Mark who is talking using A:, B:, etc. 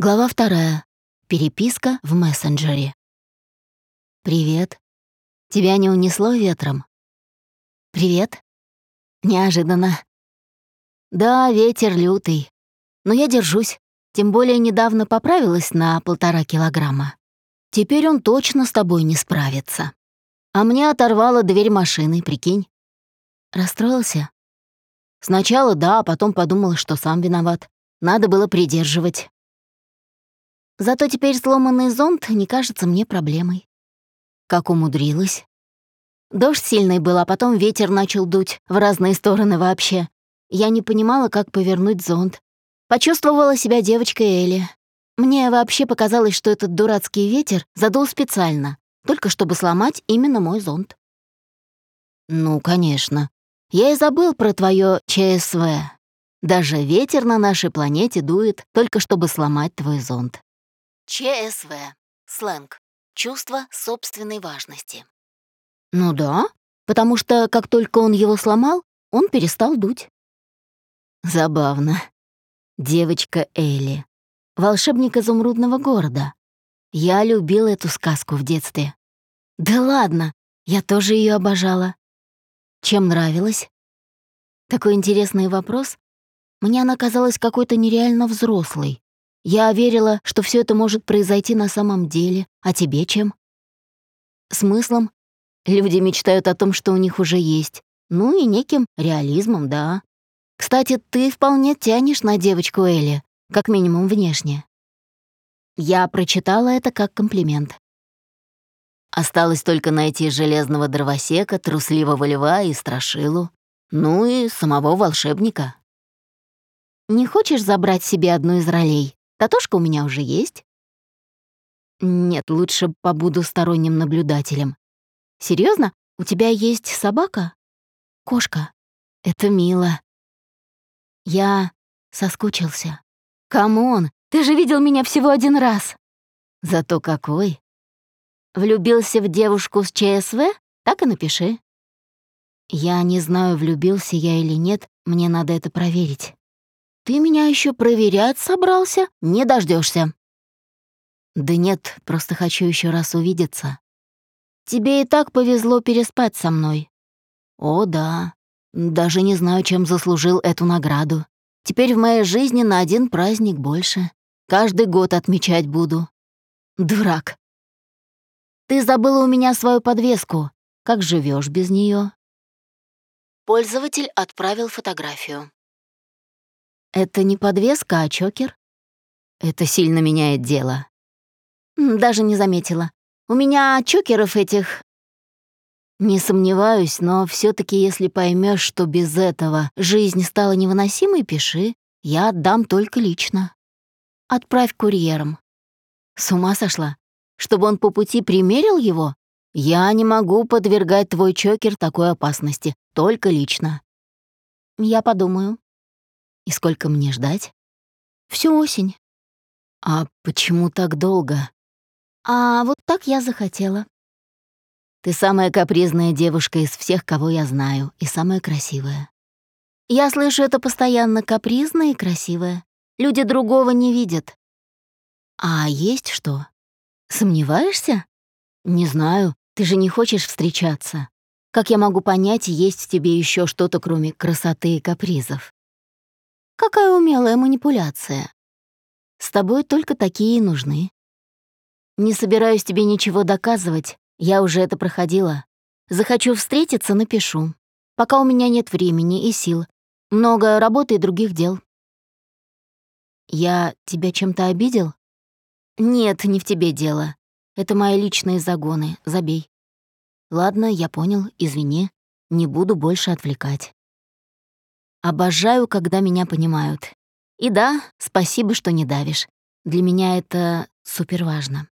A: Глава вторая. Переписка в мессенджере. «Привет. Тебя не унесло ветром?» «Привет. Неожиданно. Да, ветер лютый. Но я держусь. Тем более недавно поправилась на полтора килограмма. Теперь он точно с тобой не справится. А мне оторвала дверь машины, прикинь. Расстроился? Сначала да, а потом подумала, что сам виноват. Надо было придерживать. Зато теперь сломанный зонт не кажется мне проблемой. Как умудрилась. Дождь сильный был, а потом ветер начал дуть в разные стороны вообще. Я не понимала, как повернуть зонт. Почувствовала себя девочкой Элли. Мне вообще показалось, что этот дурацкий ветер задул специально, только чтобы сломать именно мой зонт. Ну, конечно. Я и забыл про твое ЧСВ. Даже ветер на нашей планете дует, только чтобы сломать твой зонт. ЧСВ. Сленг. Чувство собственной важности. Ну да, потому что как только он его сломал, он перестал дуть. Забавно. Девочка Элли. Волшебник изумрудного города. Я любил эту сказку в детстве. Да ладно, я тоже ее обожала. Чем нравилась? Такой интересный вопрос. Мне она казалась какой-то нереально взрослой. Я верила, что все это может произойти на самом деле. А тебе чем? Смыслом? Люди мечтают о том, что у них уже есть. Ну и неким реализмом, да. Кстати, ты вполне тянешь на девочку Элли, как минимум внешне. Я прочитала это как комплимент. Осталось только найти железного дровосека, трусливого льва и страшилу. Ну и самого волшебника. Не хочешь забрать себе одну из ролей? Татушка у меня уже есть. Нет, лучше побуду сторонним наблюдателем. Серьезно? У тебя есть собака? Кошка. Это мило. Я соскучился. Come on, ты же видел меня всего один раз. Зато какой. Влюбился в девушку с ЧСВ? Так и напиши. Я не знаю, влюбился я или нет, мне надо это проверить. Ты меня еще проверять собрался? Не дождешься. Да нет, просто хочу еще раз увидеться. Тебе и так повезло переспать со мной. О, да. Даже не знаю, чем заслужил эту награду. Теперь в моей жизни на один праздник больше. Каждый год отмечать буду. Дурак. Ты забыла у меня свою подвеску. Как живешь без нее? Пользователь отправил фотографию. Это не подвеска, а чокер? Это сильно меняет дело. Даже не заметила. У меня чокеров этих... Не сомневаюсь, но все таки если поймешь, что без этого жизнь стала невыносимой, пиши. Я отдам только лично. Отправь курьером. С ума сошла? Чтобы он по пути примерил его? Я не могу подвергать твой чокер такой опасности, только лично. Я подумаю. И сколько мне ждать? Всю осень. А почему так долго? А вот так я захотела. Ты самая капризная девушка из всех, кого я знаю, и самая красивая. Я слышу это постоянно капризная и красивая. Люди другого не видят. А есть что? Сомневаешься? Не знаю, ты же не хочешь встречаться. Как я могу понять, есть в тебе еще что-то, кроме красоты и капризов? Какая умелая манипуляция. С тобой только такие и нужны. Не собираюсь тебе ничего доказывать, я уже это проходила. Захочу встретиться — напишу. Пока у меня нет времени и сил. Много работы и других дел. Я тебя чем-то обидел? Нет, не в тебе дело. Это мои личные загоны, забей. Ладно, я понял, извини. Не буду больше отвлекать. Обожаю, когда меня понимают. И да, спасибо, что не давишь. Для меня это супер важно.